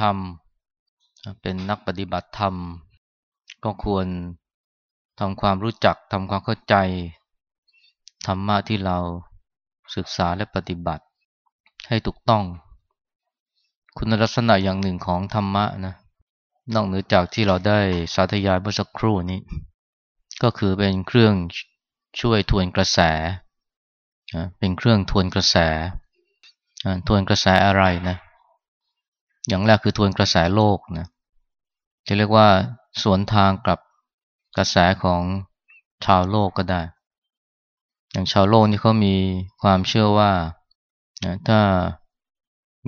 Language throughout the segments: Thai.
ธรรม เป็นนักปฏิบัติธรรม ก็ควรทำความรู้จักทำความเข้าใจธรรมะที่เราศึกษาและปฏิบัติให้ถูกต้อง คุณลักษณะอย่างหนึ่งของธรรมะนะนอกเหนือจากที่เราได้สาธยายเมื่อสักครู่นี้ ก็คือเป็นเครื่องช่วยทวนกระแส เป็นเครื่องทวนกระแส ทวนกระแสอะไรนะ อย่างแรกคือทวนกระแสโลกนะจะเรียกว่าสวนทางกับกระแสของชาวโลกก็ได้ อย่างชาวโลกนี่เขามีความเชื่อว่าถ้า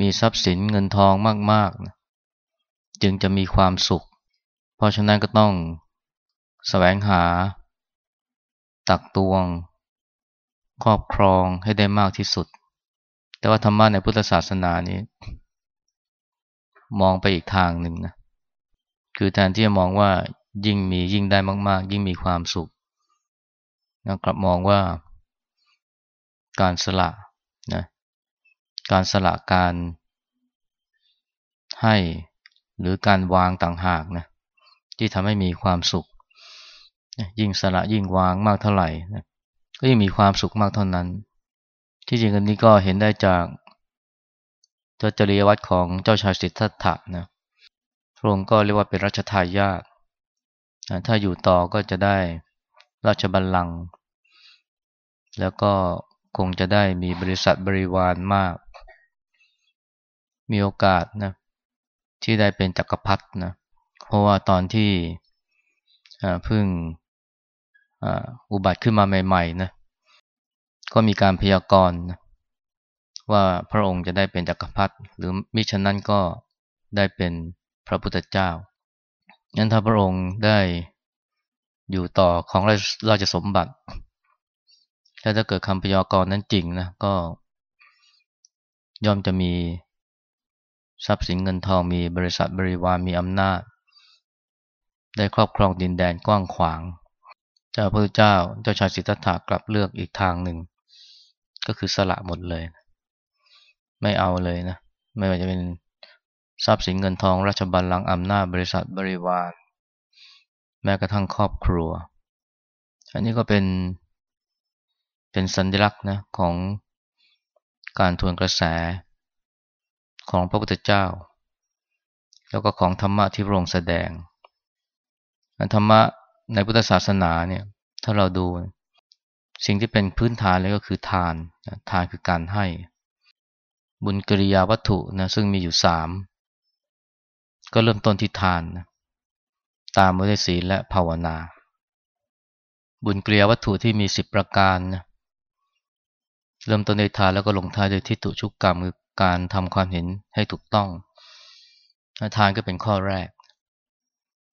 มีทรัพย์สินเงินทองมากๆนะจึงจะมีความสุข เพราะฉะนั้นก็ต้องแสวงหา ตักตวง ครอบครองให้ได้มากที่สุด แต่ว่าธรรมะในพุทธศาสนานี้ มองไปอีกทางหนึ่งนะคือแทนที่จะมองว่ายิ่งมียิ่งได้มากๆ ยิ่งมีความสุขนะกลับมองว่าการสละนะการสละการให้หรือการวางต่างหากนะที่ทำให้มีความสุข ยิ่งสละยิ่งวางมากเท่าไหร่นะก็ยิ่งมีความสุขมากเท่านั้น ที่จริงอันนี้ก็เห็นได้จาก เจ้าจริยวัตรของเจ้าชายสิทธัตถะนะพระองค์ก็เรียกว่าเป็นรัชทายาทถ้าอยู่ต่อก็จะได้ราชบัลลังก์แล้วก็คงจะได้มีบริษัทบริวารมาก มีโอกาสนะที่ได้เป็นจักรพรรดินะเพราะว่าตอนที่เพิ่งอุบัติขึ้นมาใหม่ๆนะก็มีการพยากรณ์ ว่าพระองค์จะได้เป็นจักรพรรดิหรือมิฉะนั้นก็ได้เป็นพระพุทธเจ้างั้นถ้าพระองค์ได้อยู่ต่อของราชสมบัติแล้วถ้าเกิดคำพยากรณ์นั้นจริงนะก็ ย่อมจะมีทรัพย์สินเงินทองมีบริษัทบริวารมีอำนาจ ได้ครอบครองดินแดนกว้างขวาง เจ้าพระเจ้าเจ้าชายสิทธัตถะกลับเลือกอีกทางหนึ่ง ก็คือสละหมดเลย ไม่เอาเลยนะ ไม่ว่าจะเป็นทรัพย์สินเงินทอง ราชบัลลังก์อำนาจบริษัทบริวาร แม้กระทั่งครอบครัว อันนี้ก็เป็นเป็นสัญลักษณ์นะของการทวนกระแสของพระพุทธเจ้า แล้วก็ของธรรมะที่พระองค์แสดงธรรมะในพุทธศาสนาเนี่ยถ้าเราดู สิ่งที่เป็นพื้นฐานเลยก็คือทานทานคือการให้ บุญกิริยาวัตถุนะซึ่งมีอยู่สามก็เริ่มต้นที่ทานนะตามมาด้วยศีลและภาวนา บุญกิริยาวัตถุที่มีสิบประการนะเริ่มต้นด้วยทานแล้วก็ลงท้ายด้วยทิฏฐุชุกกรรมคือการทำความเห็นให้ถูกต้องทานก็เป็นข้อแรก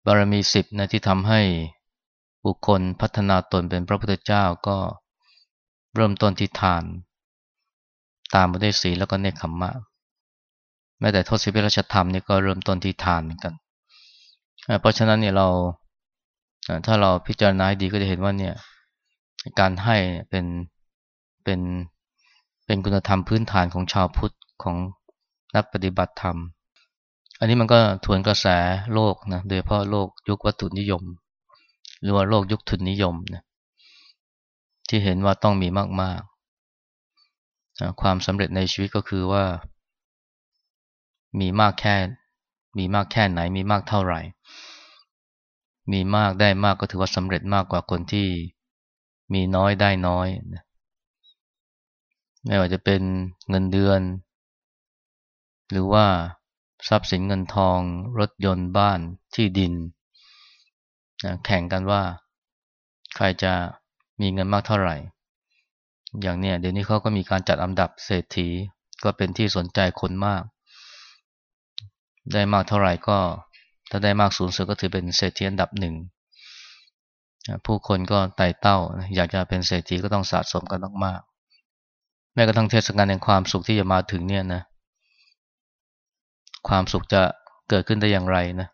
บารมีสิบนะที่ทำให้บุคคลพัฒนาตนเป็นพระพุทธเจ้าก็เริ่มต้นที่ทาน ตามมาด้วยศีลแล้วก็เนคขมมะแม้แต่ทศพิรชธรรมนี่ก็เริ่มต้นที่ทานเหมือนกัน เพราะฉะนั้นเนี่ยเราถ้าเราพิจารณาดีก็จะเห็นว่าเนี่ยการให้เป็นเป็นเป็นคุณธรรมพื้นฐานของชาวพุทธของนักปฏิบัติธรรม อันนี้มันก็ทวนกระแสโลกนะโดยเฉพาะโลกยุควัตถุนิยม หรือว่าโลกยุคทุนนิยมนะที่เห็นว่าต้องมีมากๆ ความสำเร็จในชีวิตก็คือว่า มีมากแค่ มีมากแค่ไหน มีมากเท่าไหร่ มีมากได้มากก็ถือว่าสำเร็จมากกว่าคนที่มีน้อยได้น้อยนะไม่ว่าจะเป็นเงินเดือน หรือว่าทรัพย์สินเงินทอง รถยนต์บ้านที่ดินนะแข่งกันว่า ใครจะมีเงินมากเท่าไหร่ อย่างเนี้ยเดี๋ยวนี้เขาก็มีการจัดอันดับเศรษฐี ก็เป็นที่สนใจคนมาก ได้มากเท่าไหร่ก็ ถ้าได้มากสูงสุดก็ถือเป็นเศรษฐีอันดับหนึ่งผู้คนก็ไต่เต้า อยากจะเป็นเศรษฐีก็ต้องสะสมกันมากๆแม้กระทั่งเทศกาลแห่งความสุขที่จะมาถึงเนี่ยนะ ความสุขจะเกิดขึ้นได้อย่างไรนะ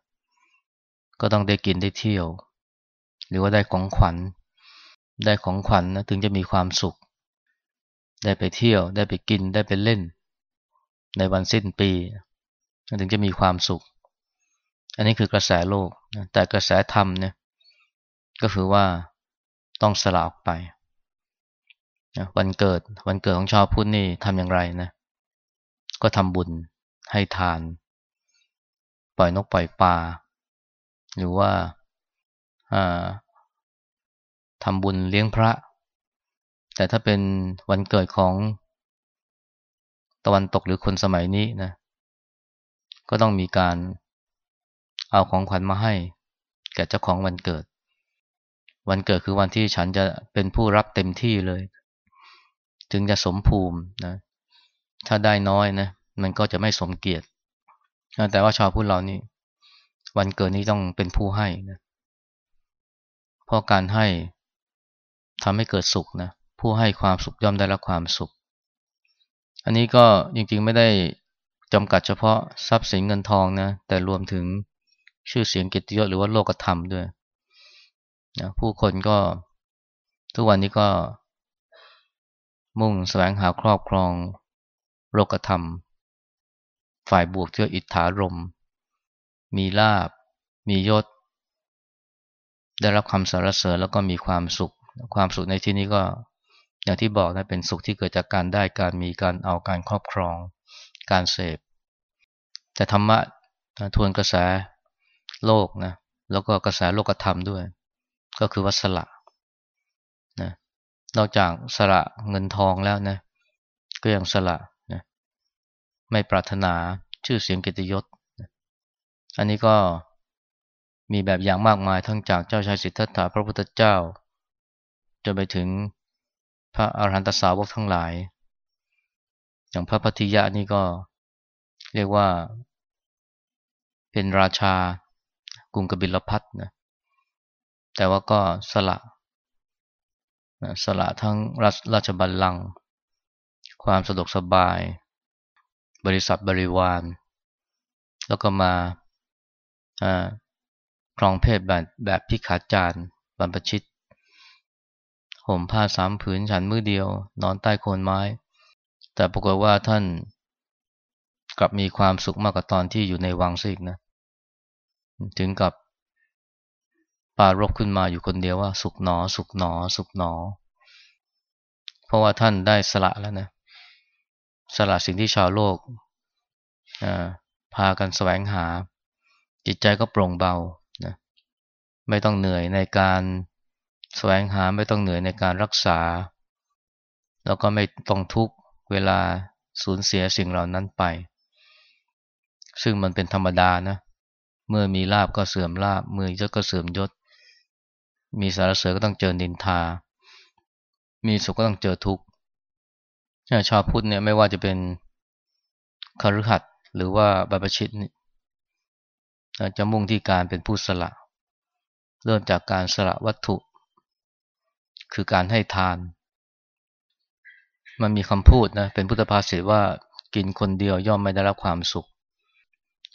ก็ต้องได้กินได้เที่ยว หรือว่าได้ของขวัญ ได้ของขวัญนะถึงจะมีความสุข ได้ไปเที่ยว ได้ไปกิน ได้ไปเล่น ในวันสิ้นปีถึงจะมีความสุข อันนี้คือกระแสโลก แต่กระแสธรรมเนี่ยก็คือว่าต้องสละออกไป วันเกิดวันเกิดของชาวพุทธนี่ทำอย่างไรนะ ก็ทำบุญให้ทาน ปล่อยนกปล่อยปลา หรือว่าทำบุญเลี้ยงพระ แต่ถ้าเป็นวันเกิดของตะวันตกหรือคนสมัยนี้นะ ก็ต้องมีการเอาของขวัญมาให้ แก่เจ้าของวันเกิด วันเกิดคือวันที่ฉันจะเป็นผู้รับเต็มที่เลย จึงจะสมภูมินะ ถ้าได้น้อยนะ มันก็จะไม่สมเกียรติ แต่ว่าชาวพุทธเรานี่ วันเกิดนี้ต้องเป็นผู้ให้นะเพราะการให้ทำให้เกิดสุขนะ ผู้ให้ความสุขย่อมได้รับความสุข อันนี้ก็จริงๆไม่ได้จำกัดเฉพาะทรัพย์สินเงินทองนะแต่รวมถึงชื่อเสียงกิตติยศหรือว่าโลกธรรมด้วยนะผู้คนก็ทุกวันนี้ก็ มุ่งแสวงหาครอบครองโลกธรรม ฝ่ายบวกเชื่ออิทธารม มีลาบ มียศ ได้รับคำสรรเสริญแล้วก็มีความสุข ความสุขในที่นี้ก็ อย่างที่บอกนะเป็นสุขที่เกิดจากการได้การมีการเอาการครอบครอง การเสพแต่ธรรมะทวนกระแสโลกนะแล้วก็กระแสโลกธรรมด้วย ก็คือวัสละนะนอกจากสละเงินทองแล้วนะก็ยังสละนะไม่ปรารถนาชื่อเสียงกิตยศนะอันนี้ก็มีแบบอย่างมากมายทั้งจากเจ้าชายสิทธัตถะพระพุทธเจ้า จนไปถึง พระอาหารหันตสาวกทั้งหลาย อย่างพระพัทธิยะนี่ก็เรียกว่า เป็นราชากรุงกบิลพัทนะแต่ว่าก็สละสละทั้งราชบัลลังก์ความสะดวกสบาย บริษัทบริวาร แล้วก็มาครองเพศแบบแบบพิขาจารย์บรรพชิต ห่มผ้าสามผืนฉันมือเดียว นอนใต้โคนไม้ แต่ปรากฏว่าท่านกลับมีความสุขมากกว่าตอนที่อยู่ในวังซิกนะ ถึงกับปารบขึ้นมาอยู่คนเดียวว่าสุขหนอ สุขหนอ สุขหนอ เพราะว่าท่านได้สละแล้วนะ สละสิ่งที่ชาวโลกพากันแสวงหา จิตใจก็โปร่งเบานะไม่ต้องเหนื่อยในการ แสวงหาไม่ต้องเหนื่อยในการรักษา แล้วก็ไม่ต้องทุกเวลาสูญเสียสิ่งเหล่านั้นไป ซึ่งมันเป็นธรรมดานะ เมื่อมีลาบก็เสื่อมลาบ เมื่อยศก็เสื่อมยศ มีสารเสริญก็ต้องเจอนินทา มีสุขก็ต้องเจอทุกข์ชาวพุทธเนี่ยไม่ว่าจะเป็นคฤหัสถ์หรือว่าบรรพชิตจะมุ่งที่การเป็นผู้สละ เริ่มจากการสละวัตถุ คือการให้ทาน มันมีคำพูดนะเป็นพุทธภาษิตว่ากินคนเดียวย่อมไม่ได้รับความสุข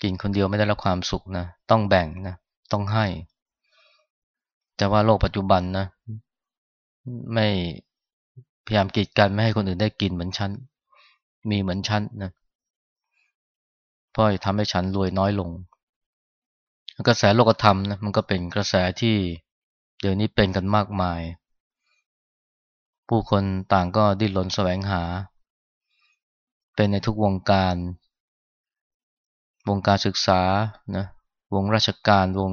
กินคนเดียวไม่ได้รับความสุขนะต้องแบ่งนะต้องให้ แต่ว่าโลกปัจจุบันนะ ไม่พยายามกีดกันไม่ให้คนอื่นได้กินเหมือนฉัน มีเหมือนฉันนะเพราะทำให้ฉันรวยน้อยลง กระแสโลกธรรมนะมันก็เป็นกระแสที่เดี๋ยวนี้เป็นกันมากมาย ผู้คนต่างก็ดิ้นรนแสวงหา เป็นในทุกวงการ วงการศึกษานะวงราชการวง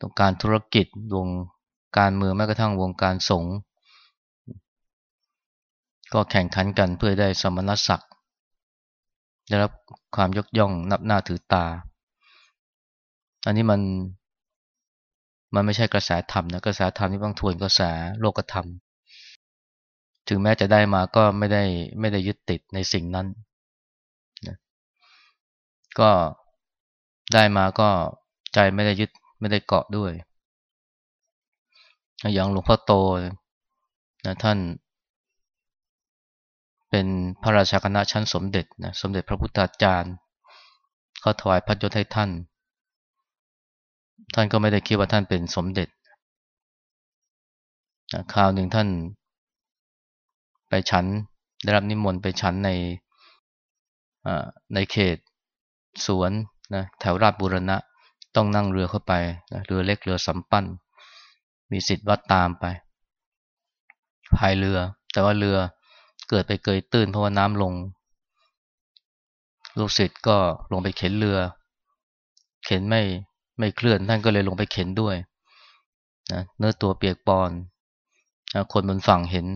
ตงการธุรกิจ วงการเมืองแม้กระทั่งวงการสงฆ์ก็แข่งขันกันเพื่อได้สมณศักดิ์ได้รับความยกย่องนับหน้าถือตา อันนี้มันมันไม่ใช่กระแสธรรมนะกระแสธรรมที่ต้องทวนกระแสโลกธรรม ถึงแม้จะได้มาก็ไม่ได้ไม่ได้ยึดติดในสิ่งนั้นนะก็ได้มาก็ใจไม่ได้ยึดไม่ได้เกาะด้วย อย่างหลวงพ่อโตนะท่านเป็นพระราชาคณะชั้นสมเด็จนะสมเด็จพระพุทธาจารย์เขาถวายพระยศให้ท่าน ท่านก็ไม่ได้คิดว่าท่านเป็นสมเด็จคราวหนึ่งท่าน ไปฉัน ได้รับนิมนต์ไปฉันในในเขตสวนนะแถวราชบุรณะต้องนั่งเรือเข้าไปนะเรือเล็กเรือสำปั้น มีสิทธิ์วัดตามไปพายเรือ แต่ว่าเรือเกิดไปเกยตื้นเพราะว่าน้ำลง ลูกศิษย์ก็ลงไปเข็นเรือ เข็นไม่ไม่เคลื่อนท่านก็เลยลงไปเข็นด้วยนะเนื้อตัวเปียกปอนนะคนบนฝั่งเห็น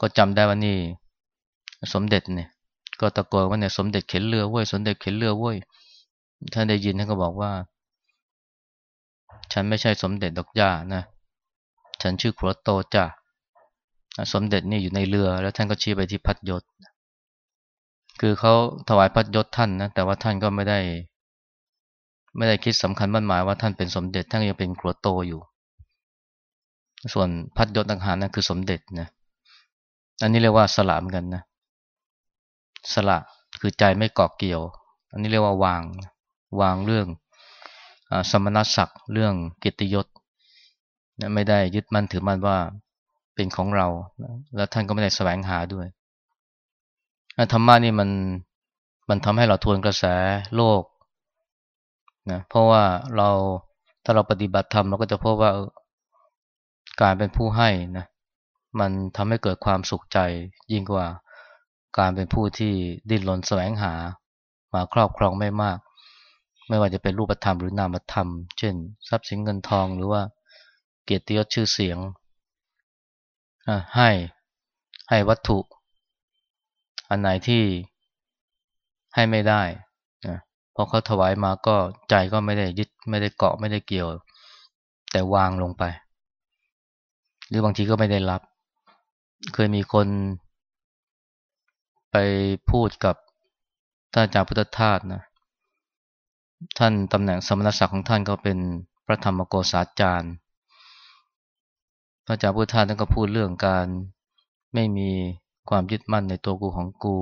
ก็จำได้ว่านี่ สมเด็จเนี่ย ก็ตะโกนว่าเนี่ยสมเด็จเข็นเรือเว้ยสมเด็จเข็นเรือเว้ยท่านได้ยินท่านก็บอกว่า ฉันไม่ใช่สมเด็จดอกย่านะ ฉันชื่อครัวโตจ้าสมเด็จนี่อยู่ในเรือ แล้วท่านก็ชี้ไปที่พัดยศ คือเขาถวายพัดยศท่านนะแต่ว่าท่านก็ไม่ได้ ไม่ได้คิดสำคัญบั่นหมายว่าท่านเป็นสมเด็จท่านยังเป็นครัวโตอยู่ ส่วนพัดยศต่างหากนั่นคือสมเด็จนะ อันนี้เรียกว่าสละเหมือนกันนะ สละคือใจไม่เกาะเกี่ยว อันนี้เรียกว่าวาง วางเรื่องอสมณศักดิ์เรื่องกิตยศไม่ได้ยึดมั่นถือมั่นว่าเป็นของเรา แล้วท่านก็ไม่ได้แสวงหาด้วยธรรมะนี่มันมันทำให้เราทวนกระแสโลกนะเพราะว่าเราถ้าเราปฏิบัติธรรมเราก็จะพบว่าการเป็นผู้ให้นะ มันทำให้เกิดความสุขใจยิ่งกว่าการเป็นผู้ที่ดิ้นรนแสวงหา มาครอบครองไม่มาก ไม่ว่าจะเป็นรูปธรรมหรือนามธรรม เช่น ทรัพย์สินเงินทองหรือว่าเกียรติยศชื่อเสียงให้ให้วัตถุ อันไหนที่ให้ไม่ได้นะพอเขาถวายมาก็ใจก็ไม่ได้ยึดไม่ได้เกาะไม่ได้เกี่ยว แต่วางลงไป หรือบางทีก็ไม่ได้รับ เคยมีคนไปพูดกับท่านอาจารย์พุทธทาสนะ ท่านตำแหน่งสมณศักดิ์ของท่านก็เป็นพระธรรมโกษาจารย์ พระอาจารย์พุทธทาสท่านก็พูดเรื่องการไม่มีความยึดมั่นในตัวกูของกู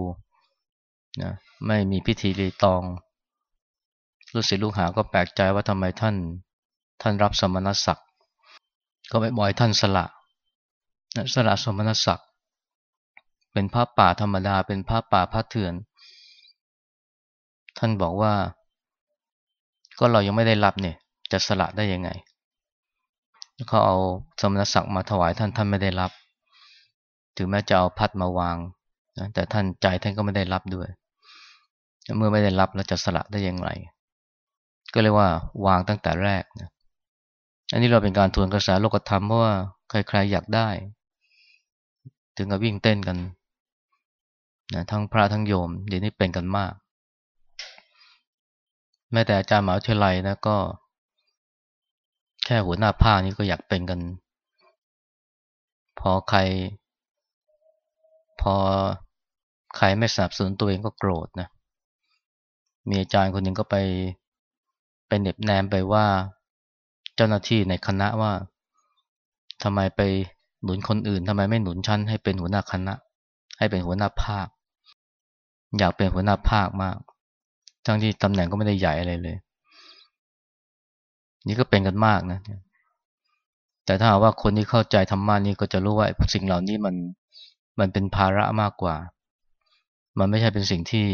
นะไม่มีพิธีรีตอง ลูกศิษย์ลูกหาก็แปลกใจว่าทำไมท่าน ท่านรับสมณศักดิ์ก็ไม่บ่อยท่านสละ สละสมณศักดิ์เป็นพระป่าธรรมดา เป็นพระป่าพระเถื่อน ท่านบอกว่า ก็เรายังไม่ได้รับเนี่ย จะสละได้ยังไงเขาเอาสมณศักดิ์มาถวายท่านท่านไม่ได้รับ ถึงแม้จะเอาพัดมาวางนะแต่ท่านใจท่านก็ไม่ได้รับด้วย เมื่อไม่ได้รับแล้วจะสละได้อย่างไร ก็เรียกว่าวางตั้งแต่แรกนะอันนี้เราเป็นการทวนกระแสโลกธรรมเพราะว่าใครๆอยากได้ ถึงกับวิ่งเต้นกันนะทั้งพระทั้งโยมเดี๋ยวนี้เป็นกันมาก แม้แต่อาจารย์หมหาวิทยาลัยนะก็ แค่หัวหน้าภาคนี้ก็อยากเป็นกัน พอใคร พอใครไม่สนับสนุนตัวเองก็โกรธนะมีอาจารย์คนหนึ่งก็ไปไปเน็บแนมไปว่า เจ้าหน้าที่ในคณะว่าทำไมไป หนุนคนอื่นทำไมไม่หนุนชั้นให้เป็นหัวหน้าคณะ ให้เป็นหัวหน้าภาค อยากเป็นหัวหน้าภาคมาก ทั้งที่ตำแหน่งก็ไม่ได้ใหญ่อะไรเลย นี่ก็เป็นกันมากนะ แต่ถ้าว่าคนที่เข้าใจธรรมะนี่ก็จะรู้ว่าสิ่งเหล่านี้มันมันเป็นภาระมากกว่า มันไม่ใช่เป็นสิ่งที่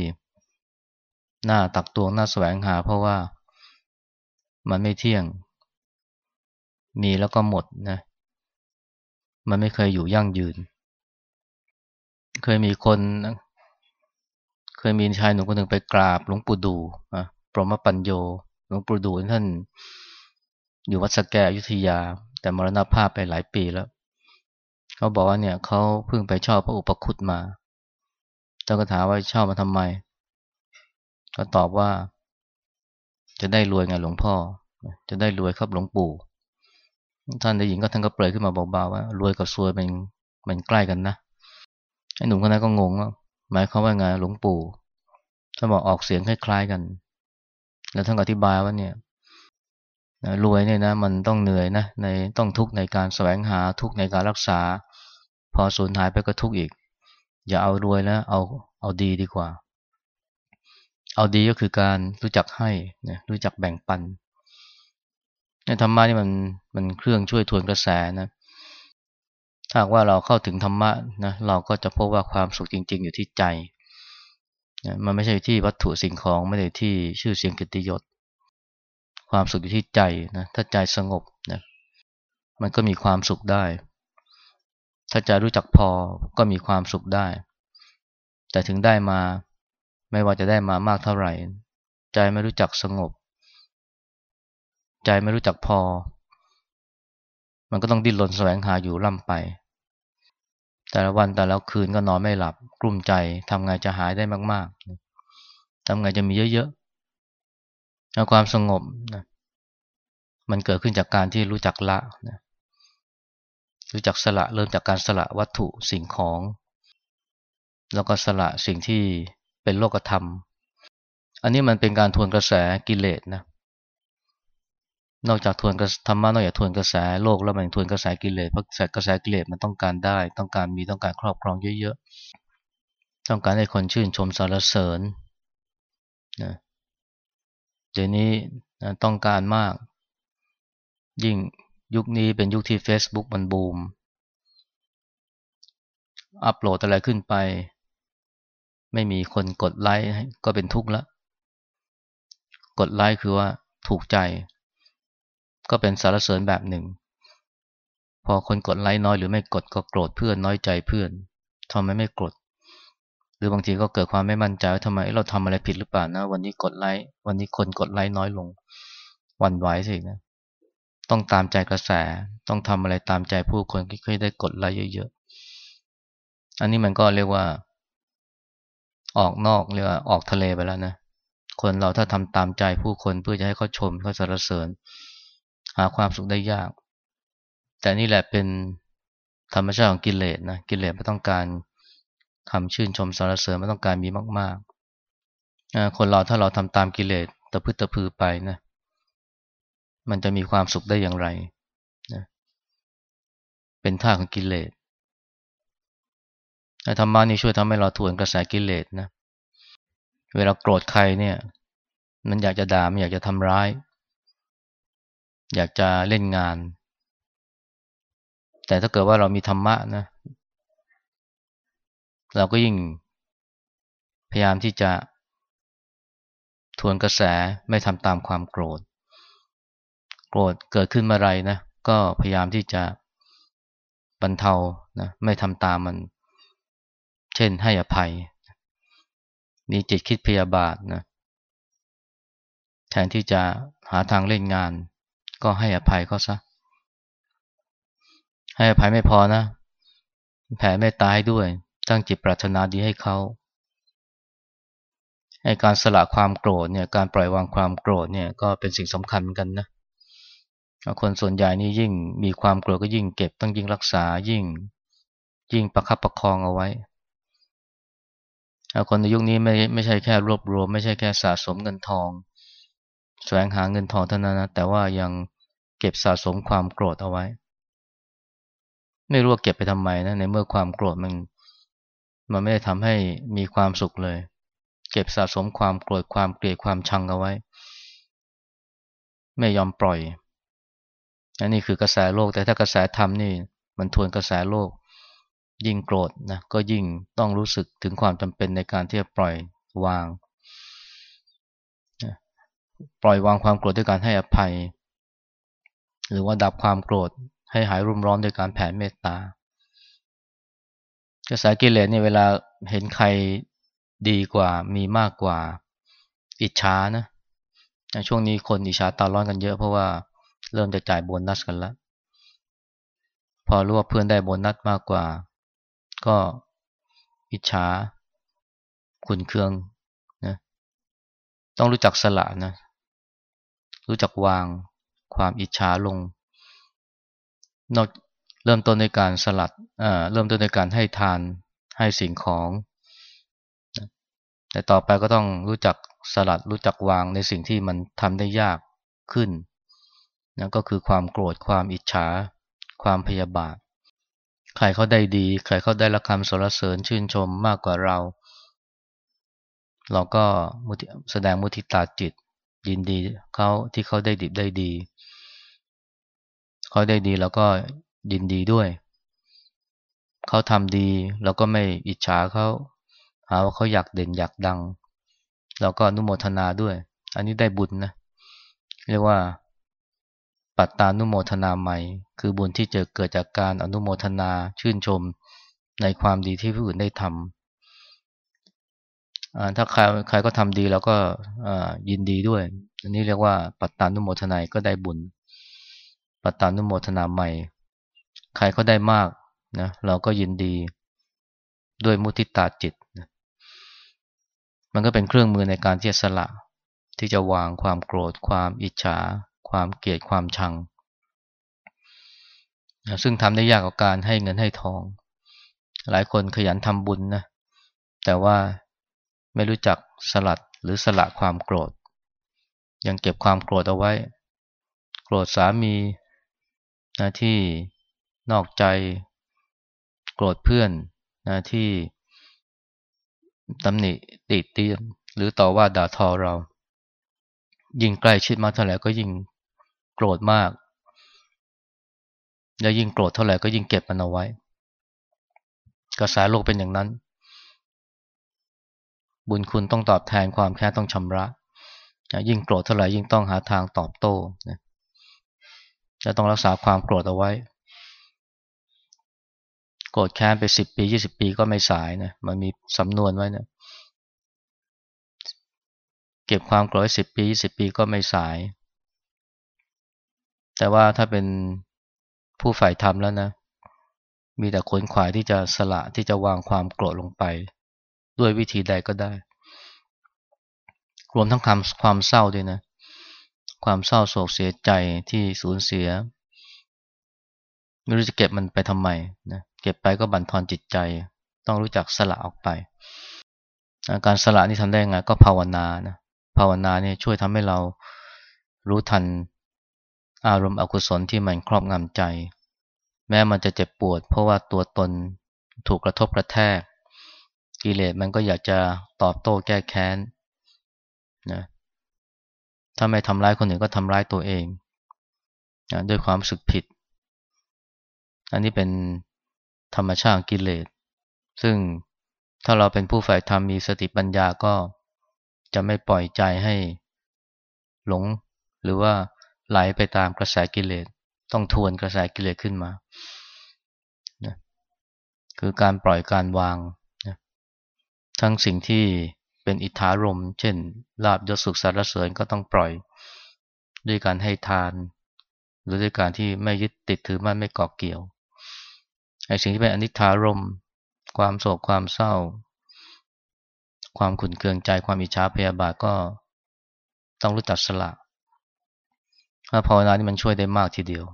น่าตักตวงน่าแสวงหา เพราะว่ามันไม่เที่ยง มีแล้วก็หมดนะ มันไม่เคยอยู่ยั่งยืน เคยมีคนเคยมีชายหนุ่มคนหนึ่งไปกราบหลวงปู่ดูอะปรมปัญโยหลวงปู่ดูท่านอยู่วัดสแกอยุธยา แต่มรณภาพไปหลายปีแล้ว เขาบอกว่าเนี่ยเขาเพิ่งไปชอบพระอุปคุตมาเจ้าก็ถามว่าเชอบมาทำไม ก็ตอบว่า จะได้รวยไงหลวงพ่อ จะได้รวยครับหลวงปู่ ท่านได้ยินก็ท่านก็เปรยขึ้นมาเบาๆว่ารวยกับซวยมันมันใกล้กันนะไอ้หนุ่มคนนั้นก็งงว่าหมายความว่าไงหลวงปู่ท่านบอกออกเสียงคล้ายๆกัน แล้วท่านอธิบายว่าเนี่ยรวยเนี่ยนะมันต้องเหนื่อยนะในต้องทุกข์ในการแสวงหาทุกข์ในการรักษา พอสูญหายไปก็ทุกข์อีก อย่าเอารวยแล้วเอาเอาดีดีกว่า เอาดีก็คือการรู้จักให้นะรู้จักแบ่งปันใน ธรรมะนี่มันมันเครื่องช่วยทวนกระแสนะ ถ้าว่าเราเข้าถึงธรรมะนะเราก็จะพบว่าความสุขจริง ๆ อยู่ที่ใจมันไม่ใช่ที่วัตถุสิ่งของไม่ได้ที่ชื่อเสียงกิตยศ ความสุขอยู่ที่ใจนะถ้าใจสงบนะมันก็มีความสุขได้ ถ้าใจรู้จักพอก็มีความสุขได้ แต่ถึงได้มาไม่ว่าจะได้มามากเท่าไหร่ ใจไม่รู้จักสงบ ใจไม่รู้จักพอ มันก็ต้องดิ้นรนแสวงหาอยู่ล่ำไป แต่ละวันแต่ละคืนก็นอนไม่หลับ กลุ้มใจทำไงจะหายได้มากๆทำไงจะมีเยอะๆความสงบนะมันเกิดขึ้นจากการที่รู้จักละนะรู้จักสละเริ่มจากการสละวัตถุสิ่งของ แล้วก็สละสิ่งที่เป็นโลกธรรม อันนี้มันเป็นการทวนกระแสกิเลสนะ นอกจากทวนธรรมะนอกจากทวนกระแสโลกแล้วมันทวนกระแสกิเลสเพราะกระแสกิเลสมันต้องการได้ ต้องการมีต้องการครอบครองเยอะๆต้องการให้คนชื่นชมสรรเสริญนะเดี๋ยวนี้ต้องการมาก ยิ่งยุคนี้เป็นยุคที่ Facebook มันบูม อัปโหลดอะไรขึ้นไป ไม่มีคนกดไลค์ก็เป็นทุกข์ละ กดไลค์คือว่าถูกใจ ก็เป็นสารเสริญแบบหนึ่ง พอคนกดไลค์น้อยหรือไม่กดก็โกรธเพื่อนน้อยใจเพื่อนทำไมไม่กด หรือบางทีก็เกิดความไม่มั่นใจว่าทำไมเราทำอะไรผิดหรือเปล่านะ วันนี้กดไลค์วันนี้คนกดไลค์น้อยลงวันไหวสินะต้องตามใจกระแสต้องทำอะไรตามใจผู้คนที่เคยได้กดไลค์เยอะๆอันนี้มันก็เรียกว่า ออกนอกเรียกว่าออกทะเลไปแล้วนะคนเราถ้าทำตามใจผู้คนเพื่อจะให้เขาชมเขาสรรเสริญ หาความสุขได้ยาก แต่นี่แหละเป็นธรรมชาติของกิเลสนะกิเลสไม่ต้องการคำชื่นชมสรรเสริญไม่ต้องการมีมากๆคนเราถ้าเราทำตามกิเลสตะพึตะพือไปนะมันจะมีความสุขได้อย่างไรนะเป็นท่าของกิเลสธรรมะนี่ช่วยทำให้เราทวนกระแสกิเลสนะเวลาโกรธใครเนี่ย มันอยากจะด่ามันอยากจะทำร้าย อยากจะเล่นงาน แต่ถ้าเกิดว่าเรามีธรรมะนะ เราก็ยิ่งพยายามที่จะทวนกระแสไม่ทำตามความโกรธ โกรธเกิดขึ้นเมื่อไรนะ ก็พยายามที่จะบรรเทานะไม่ทำตามมัน เช่นให้อภัย มีจิตคิดพยาบาทนะแทนที่จะหาทางเล่นงาน ก็ให้อภัยเขาซะ ให้อภัยไม่พอนะ แผ่ไม่ตายด้วย ตั้งจิตปรารถนาดีให้เขาให้การสละความโกรธเนี่ย การปล่อยวางความโกรธเนี่ยก็เป็นสิ่งสำคัญเหมือนกันนะคนส่วนใหญ่นี่ยิ่งมีความโกรธก็ยิ่งเก็บต้องยิ่งรักษายิ่ง ยิ่งประคับประคองเอาไว้คนในยุคนี้ไม่ไม่ใช่แค่รวบรวม ไม่ใช่แค่สะสมเงินทอง แสวงหาเงินทองเท่านั้นนะแต่ว่ายัง เก็บสะสมความโกรธเอาไว้ ไม่รู้ว่าเก็บไปทำไมนะในเมื่อความโกรธมัน มันไม่ได้ทำให้มีความสุขเลย เก็บสะสมความโกรธความเกลียดความชังเอาไว้ ไม่ยอมปล่อยอันนี้คือกระแสโลกแต่ถ้ากระแสธรรมนี่มันทวนกระแสโลก ยิ่งโกรธนะก็ยิ่งต้องรู้สึกถึงความจำเป็นในการที่จะปล่อยวาง ปล่อยวางความโกรธด้วยการให้อภัย หรือว่าดับความโกรธให้หายรุ่มร้อนด้วยการแผ่เมตตากระแสกิเลสเนี่ยเวลาเห็นใครดีกว่ามีมากกว่าอิจฉานะช่วงนี้คนอิจฉาตาร้อนกันเยอะเพราะว่าเริ่มจะจ่ายโบนัสกันแล้ว พอรู้ว่าเพื่อนได้โบนัสมากกว่า ก็อิจฉาขุนเคืองนะต้องรู้จักสละนะ รู้จักวาง ความอิจฉาลง นอกเริ่มต้นในการสลัดเริ่มต้นในการให้ทานให้สิ่งของ แต่ต่อไปก็ต้องรู้จักสลัดรู้จักวางในสิ่งที่มันทำได้ยากขึ้นนะก็คือความโกรธความอิจฉา ความพยาบาท ใครเขาได้ดี ใครเขาได้รับคำสรรเสริญชื่นชมมากกว่าเรา เราก็แสดงมุทิตาจิต ยินดีเขาที่เขาได้ดิบได้ดี เขาได้ดีแล้วก็ยินดีด้วย เขาทำดีเราก็ไม่อิจฉาเขาหาว่าเขาอยากเด่นอยากดัง เราก็อนุโมทนาด้วย อันนี้ได้บุญนะ เรียกว่า ปัตตานุโมทนาใหม่ คือบุญที่จะเกิดจากการอนุโมทนาชื่นชมในความดีที่ผู้อื่นได้ทำ ถ้าใครใครก็ทำดีเราก็ยินดีด้วย อันนี้เรียกว่าปัตตานุโมทนาก็ได้บุญ ปัตตานุโมทนาใหม่ ใครก็ได้มากนะเราก็ยินดีด้วยมุทิตาจิตนะมันก็เป็นเครื่องมือในการที่จะสละ ที่จะวางความโกรธ ความอิจฉา ความเกลียดความชังนะซึ่งทำได้ยากกว่าการให้เงินให้ทอง หลายคนขยันทำบุญนะแต่ว่า ไม่รู้จักสลัดหรือสละความโกรธ ยังเก็บความโกรธเอาไว้ โกรธสามีนะที่นอกใจ โกรธเพื่อนนะที่ตำหนิติเตียนหรือต่อว่าด่าทอเรา ยิ่งใกล้ชิดมาเท่าไหร่ก็ยิ่งโกรธมาก และยิ่งโกรธเท่าไหร่ก็ยิ่งเก็บมันเอาไว้ กระแสโลกเป็นอย่างนั้น บุญคุณต้องตอบแทนความแค้นต้องชำระยิ่งโกรธเท่าไหร่ยิ่งต้องหาทางตอบโต้จะต้องรักษาความโกรธเอาไว้ โกรธแค้นไปสิบปียี่สิบปีก็ไม่สายนะมันมีสำนวนไว้นะเก็บความโกรธสิบปียี่สิบปีก็ไม่สาย แต่ว่าถ้าเป็นผู้ฝ่ายธรรมแล้วนะ มีแต่ขนขวายที่จะสละที่จะวางความโกรธลงไป ด้วยวิธีใดก็ได้ รวมทั้งความความเศร้าด้วยนะ ความเศร้าโศกเสียใจที่สูญเสีย ไม่รู้จะเก็บมันไปทำไมนะเก็บไปก็บั่นทอนจิตใจ ต้องรู้จักสละออกไป การสละนี่ทำได้ไงก็ภาวนานะภาวนาเนี่ยช่วยทำให้เรารู้ทันอารมณ์อกุศลที่มันครอบงำใจ แม้มันจะเจ็บปวด เพราะว่าตัวตนถูกกระทบกระแทก กิเลสมันก็อยากจะตอบโต้แก้แค้นนะถ้าไม่ทำร้ายคนอื่นก็ทำร้ายตัวเองนะด้วยความสึกผิด อันนี้เป็นธรรมชาติกิเลส ซึ่งถ้าเราเป็นผู้ฝ่ายธรรมมีสติปัญญาก็จะไม่ปล่อยใจให้หลง หรือว่าไหลไปตามกระแสกิเลส ต้องทวนกระแสกิเลสขึ้นมานะคือการปล่อยการวาง ทั้งสิ่งที่เป็นอิทธารม เช่น ลาบยศสุขสารเสริญก็ต้องปล่อย ด้วยการให้ทาน หรือด้วยการที่ไม่ยึดติดถือมั่นไม่เกาะเกี่ยวไอ้สิ่งที่เป็นอนิจฐารม ความโศกความเศร้า ความขุนเคืองใจความอิจฉาพยาบาทก็ต้องรู้จักสละถ้าภาวนานี่มันช่วยได้มากทีเดียว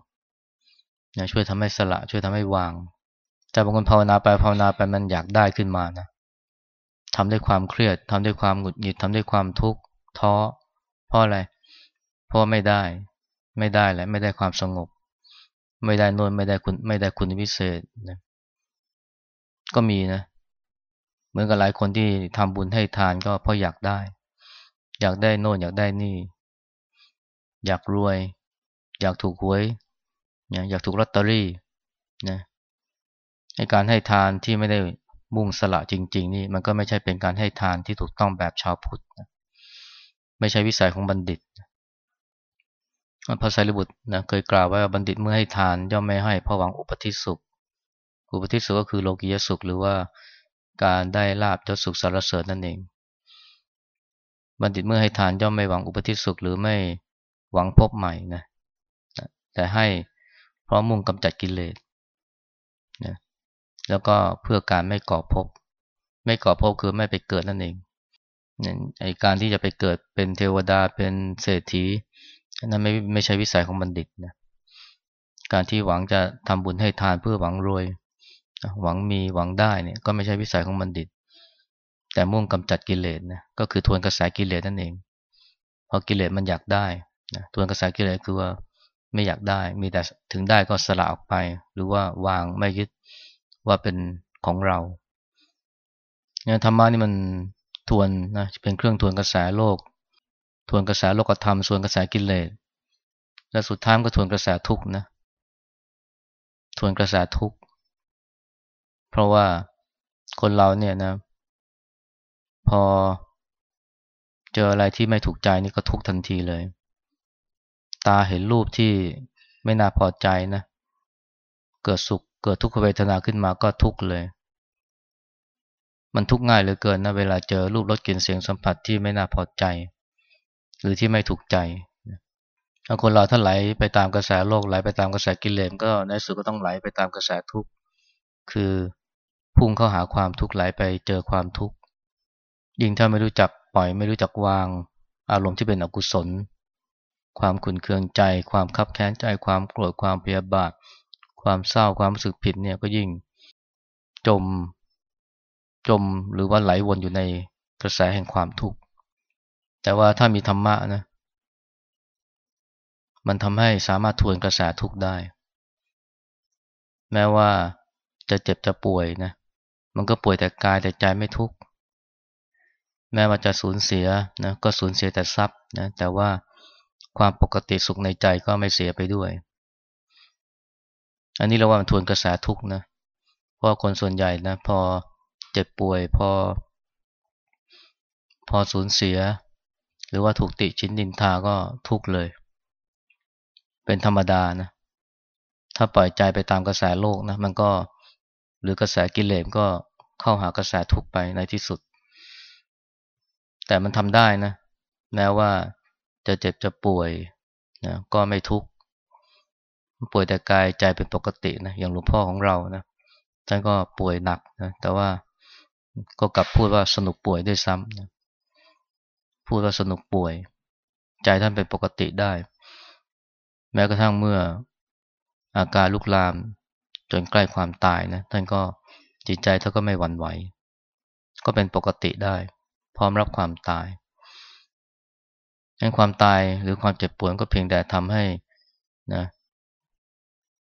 นะช่วยทำให้สละช่วยทำให้วาง แต่บางคนภาวนาไปภาวนาไปมันอยากได้ขึ้นมานะ ทำด้วยความเครียดทำด้วยความหงุดหงิดทำด้วยความทุกข์ท้อเพราะอะไรเพราะไม่ได้ ไม่ได้แหละไม่ได้ความสงบ ไม่ได้นวนไม่ได้คุณไม่ได้คุณวิเศษนะก็มีนะ เหมือนกับหลายคนที่ทำบุญให้ทานก็เพราะอยากได้ อยากได้โน่นอยากได้นี่ อยากรวย อยากถูกหวยอยากถูกลอตเตอรี่นะในการให้ทานที่ไม่ได้ มุ่งสละจริง ๆ นี่มันก็ไม่ใช่เป็นการให้ทานที่ถูกต้องแบบชาวพุทธไม่ใช่วิสัยของบัณฑิตพระไตรบุตรนะเคยกล่าวว่าบัณฑิตเมื่อให้ทานย่อมไม่ให้เพราะหวังอุปธิสุข อุปธิสุขก็คือโลกียสุข หรือว่าการได้ลาบยศสุขสารเสริญนั่นเอง บัณฑิตเมื่อให้ทานย่อมไม่หวังอุปธิสุขหรือไม่หวังพบใหม่นะแต่ให้เพราะมุ่งกำจัดกิเลส แล้วก็เพื่อการไม่ก่อภพไม่ก่อภพคือไม่ไปเกิดนั่นเองไอการที่จะไปเกิดเป็นเทวดาเป็นเศรษฐีนั่นไม่ไม่ใช่วิสัยของบัณฑิตนะการที่หวังจะทำบุญให้ทานเพื่อหวังรวย หวังมีหวังได้เนี่ยก็ไม่ใช่วิสัยของบัณฑิต แต่มุ่งกำจัดกิเลสนะก็คือทวนกระแสกิเลสนั่นเองเพราะกิเลสมันอยากได้นะทวนกระแสกิเลสคือว่าไม่อยากได้ มีแต่ถึงได้ก็สละออกไป หรือว่าวางไม่ยึด ว่าเป็นของเราเนี่ยธรรมะนี่มันทวนนะเป็นเครื่องทวนกระแสโลก ทวนกระแสโลกธรรมส่วนกระแสกิเลสและสุดท้ายก็ทวนกระแสทุกข์นะทวนกระแสทุกข์เพราะว่าคนเราเนี่ยนะ พอเจออะไรที่ไม่ถูกใจนี่ก็ทุกทันทีเลย ตาเห็นรูปที่ไม่น่าพอใจนะ เกิดสุข เกิดทุกขเวทนาขึ้นมาก็ทุกเลย มันทุกง่ายเหลือเกินนะเวลาเจอรูปรสกลิ่นเสียงสัมผัสที่ไม่น่าพอใจ หรือที่ไม่ถูกใจถ้าคนเราถ้าไหลไปตามกระแสโลกไหลไปตามกระแสกิเลสก็ในสุดก็ต้องไหลไปตามกระแสทุกข์คือพุ่งเข้าหาความทุกข์ไหลไปเจอความทุกข์ยิ่งถ้าไม่รู้จักปล่อยไม่รู้จักวาง อารมณ์ที่เป็นอกุศล ความขุนเคืองใจ ความคับแค้นใจความโกรธความเพียบาท ความเศร้าความรู้สึกผิดเนี่ยก็ยิ่งจมจมหรือว่าไหลวนอยู่ในกระแสแห่งความทุกข์ แต่ว่าถ้ามีธรรมะนะมันทำให้สามารถทวนกระแสทุกข์ได้ แม้ว่าจะเจ็บจะป่วยนะมันก็ป่วยแต่กายแต่ใจไม่ทุกข์แม้ว่าจะสูญเสียนะก็สูญเสียแต่ทรัพย์นะแต่ว่าความปกติสุขในใจก็ไม่เสียไปด้วย อันนี้เราว่ามันทวนกระแสทุกนะ เพราะคนส่วนใหญ่นะ พอเจ็บป่วย พอ พอสูญเสีย หรือว่าถูกติชิ้นดินทาก็ทุกเลย เป็นธรรมดานะ ถ้าปล่อยใจไปตามกระแสโลกนะ มันก็หรือกระแสกิเลสก็เข้าหากระแสทุกไปในที่สุด แต่มันทำได้นะ แม้ว่าจะเจ็บจะป่วยนะก็ไม่ทุกข์ ป่วยแต่กายใจเป็นปกตินะอย่างหลวงพ่อของเรานะท่านก็ป่วยหนักนะแต่ว่าก็กลับพูดว่าสนุกป่วยด้วยซ้ำนะพูดว่าสนุกป่วย ใจท่านเป็นปกติได้ แม้กระทั่งเมื่ออาการลุกลามจนใกล้ความตายนะท่านก็จิตใจท่านก็ไม่หวั่นไหว ก็เป็นปกติได้ พร้อมรับความตายงั้นความตายหรือความเจ็บปวดก็เพียงแต่ทำให้นะ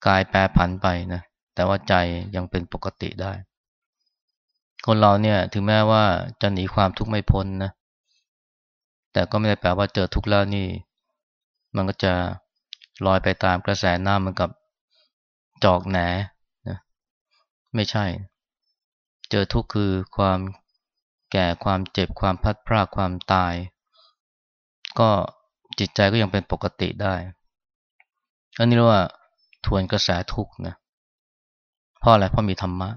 กายแปรผันไปนะแต่ว่าใจยังเป็นปกติได้ คนเราเนี่ยถึงแม้ว่าจะหนีความทุกข์ไม่พ้นนะแต่ก็ไม่ได้แปลว่าเจอทุกข์แล้วนี่ มันก็จะลอยไปตามกระแสน้ำเหมือนกับจอกแหนนะไม่ใช่ เจอทุกข์คือความแก่ความเจ็บความพัดพรากความตาย ก็จิตใจก็ยังเป็นปกติได้อันนี้เรียกว่า ทวนกระแสทุกข์นะเพราะอะไรเพราะมีธรรมะ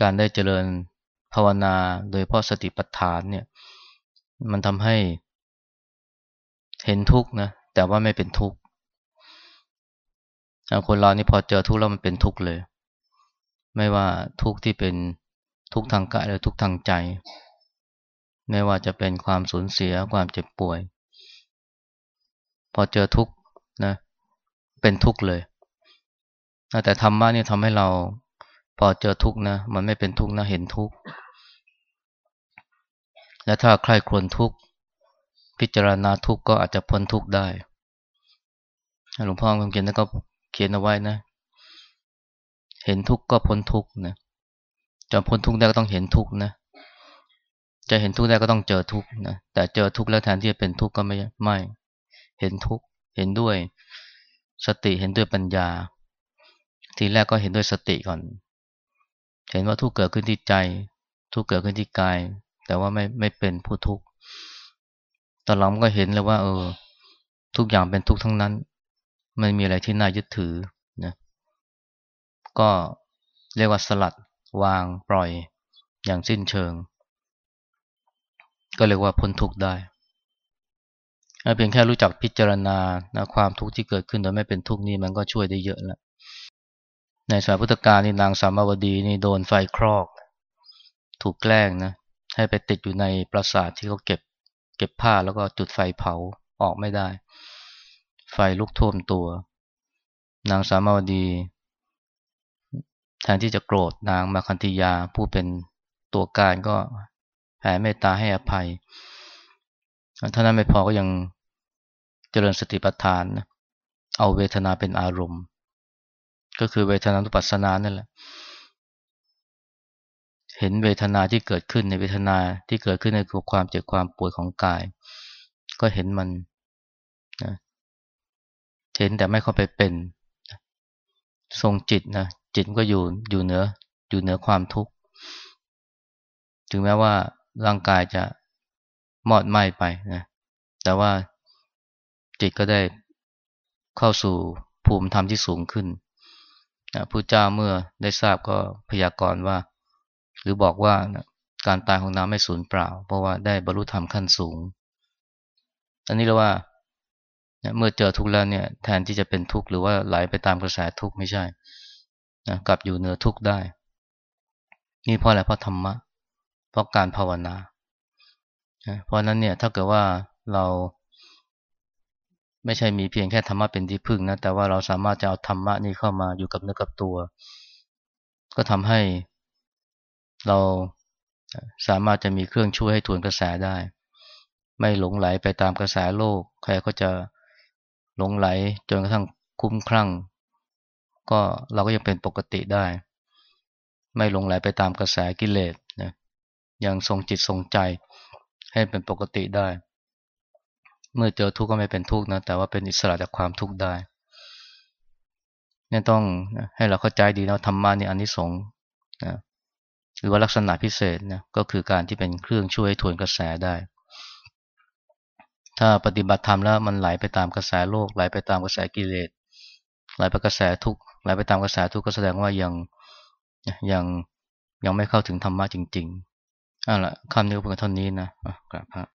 การได้เจริญภาวนาโดยเพราะสติปัฏฐานเนี่ย มันทำให้เห็นทุกข์นะแต่ว่าไม่เป็นทุกข์คนเรานี่พอเจอทุกข์แล้วมันเป็นทุกข์เลย ไม่ว่าทุกข์ที่เป็นทุกข์ทางกายหรือทุกข์ทางใจ ไม่ว่าจะเป็นความสูญเสียความเจ็บป่วย พอเจอทุกข์นะ เป็นทุกข์เลยแต่ธรรมะนี่ทำให้เราพอเจอทุกข์นะ มันไม่เป็นทุกข์นะเห็นทุกข์และถ้าใครควรทุกข์พิจารณาทุกข์ก็อาจจะพ้นทุกข์ได้หลวงพ่อคำเขียนก็เขียนเอาไว้นะ เห็นทุกข์ก็พ้นทุกข์นะจะพ้นทุกข์ได้ก็ต้องเห็นทุกข์นะ จะเห็นทุกข์ได้ก็ต้องเจอทุกข์นะแต่เจอทุกข์แล้วแทนที่จะเป็นทุกข์ก็ไม่ไม่ เห็นทุกข์เห็นด้วย สติเห็นด้วยปัญญา ทีแรกก็เห็นด้วยสติก่อน เห็นว่าทุกเกิดขึ้นที่ใจ ทุกเกิดขึ้นที่กาย แต่ว่าไม่ไม่เป็นผู้ทุกข์ตอนหลังก็เห็นเลยว่า เออ ทุกอย่างเป็นทุกทั้งนั้นไม่มีอะไรที่น่ายึดถือนะก็เรียกว่าสลัดวางปล่อยอย่างสิ้นเชิง ก็เรียกว่าพ้นทุกข์ได้ เพียงแค่รู้จักพิจารณานะความทุกข์ที่เกิดขึ้นโดยไม่เป็นทุกข์นี่มันก็ช่วยได้เยอะแล้ว ในสมัยพุทธกาลนี่นางสามาวดีนี่โดนไฟคลอก ถูกแกล้งนะให้ไปติดอยู่ในปราสาทที่เขาเก็บ เก็บผ้าแล้วก็จุดไฟเผาออกไม่ได้ ไฟลุกท่วมตัว นางสามาวดี แทนที่จะโกรธนางมาคันธียาผู้เป็นตัวการก็แผ่เมตตาให้อภัยท่านั้นไม่พอก็ยัง จริญสติปัฏฐานเอาเวทนาเป็นอารมณ์ ก็คือเวทนานุปัสสนานั่นแหละ เห็นเวทนาที่เกิดขึ้นในเวทนาที่เกิดขึ้นในความเจ็บความปวดของกาย ก็เห็นมันนะเห็นแต่ไม่เข้าไปเป็น ทรงจิตนะจิตก็อยู่อยู่เหนืออยู่เหนือความทุกข์ถึงแม้ว่าร่างกายจะมอดไหม้ไปนะแต่ว่า จิตก็ได้เข้าสู่ภูมิธรรมที่สูงขึ้นพระเจ้าเมื่อได้ทราบก็พยากรณ์ว่า หรือบอกว่าการตายของน้ำไม่สูญเปล่า เพราะว่าได้บรรลุธรรมขั้นสูง อันนี้เรียว่าเมื่อเจอทุกข์แล้วเนี่ยแทนที่จะเป็นทุกข์หรือว่าไหลไปตามกระแสทุกข์ไม่ใช่นะกลับอยู่เหนือทุกข์ได้ นี่เพราะอะไรเพราะธรรมะ เพราะการภาวนา เพราะนั้นเนี่ยถ้าเกิดว่าเรา ไม่ใช่มีเพียงแค่ธรรมะเป็นที่พึ่งนะแต่ว่าเราสามารถจะเอาธรรมะนี่เข้ามาอยู่กับเนื้อกับตัว ก็ทำให้เราสามารถจะมีเครื่องช่วยให้ทวนกระแสได้ ไม่หลงไหลไปตามกระแสโลก ใครก็จะหลงไหลจนกระทั่งคุ้มคลั่ง ก็เราก็ยังเป็นปกติได้ ไม่หลงไหลไปตามกระแสกิเลสนะยังทรงจิตทรงใจให้เป็นปกติได้ เมื่อเจอทุกข์ก็ไม่เป็นทุกข์นะ แต่ว่าเป็นอิสระจากความทุกข์ได้เนี่ยต้องให้เราเข้าใจดีนะธรรมะนี่อันนี้สงนะหรือว่าลักษณะพิเศษนะก็คือการที่เป็นเครื่องช่วยทวนกระแสได้ ถ้าปฏิบัติธรรมแล้วมันไหลไปตามกระแสโลกไหลไปตามกระแสกิเลสไหลไปกระแสทุกข์ไหลไปตามกระแสทุกข์ก็แสดงว่ายังยังยังไม่เข้าถึงธรรมะจริงๆอะละคำนี้ก็เพียงเท่านี้นะกราบพระ